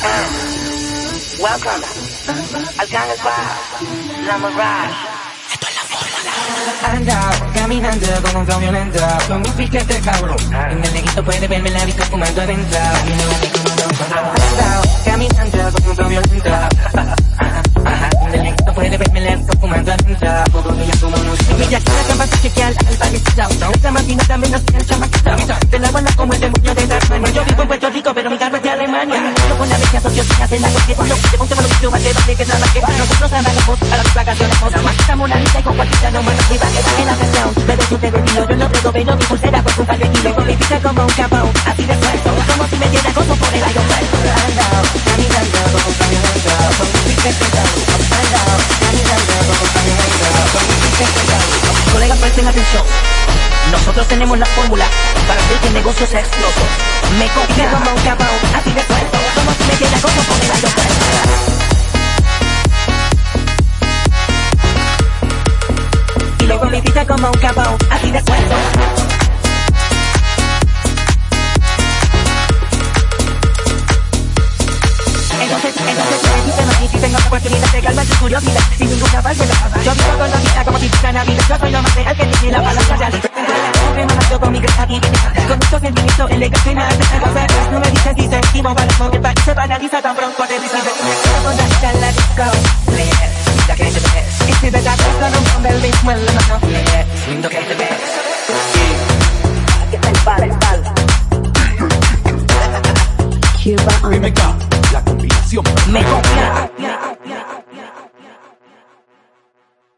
Welcome. Al Gang Squad, La Mirage. Esto es la fórmula. Anda, caminando con un flow violento Con un piquete cabrón En el neguito puede verme la disco fumando adentro. Anda, caminando con un flow violento En el neguito puede verme la disco fumando adentro. Poco que ya como no sé Mi ya sabe que vas a chequear al parecito Esta máquina también nos tiene el chamaquito Te la buena como el demonio de Tasmania Yo vivo en Puerto Rico pero mi carro es de Alemania Yo con la bestia socio se hace la que Cuando te ponte malo que más te vale que trabaje Nosotros trabajamos a las vacaciones Estamos una lista y con cualquiera no manos arriba que baje la presión Pero tú te venido, yo no tengo pero mi pulsera por un par de kilos Con mi pizza como un capón, así de suelto. Como si me diera gozo por el aeropuerto Anda, caminando camionero Con mi pizza Anda, caminando camionero Con mi pizza Colegas presten atención. Nosotros tenemos la fórmula para hacer que el negocio sea exitoso. Me copia como un capón, Y luego me pita como un capón, así de suelto. Entonces, entonces, me dice no, si tengo la oportunidad de calmar tu curiosidad. Sin ninguna válvula Yo vivo con la vida como si fuera Navidad Yo soy lo más real que tiene la palabra real. Siempre manejando con mi creatividad Con mucho sentimiento, elegante, nada de cosas No me dices si sentimos para el país se paraliza tan pronto te dice Well, no. Cuba combinación.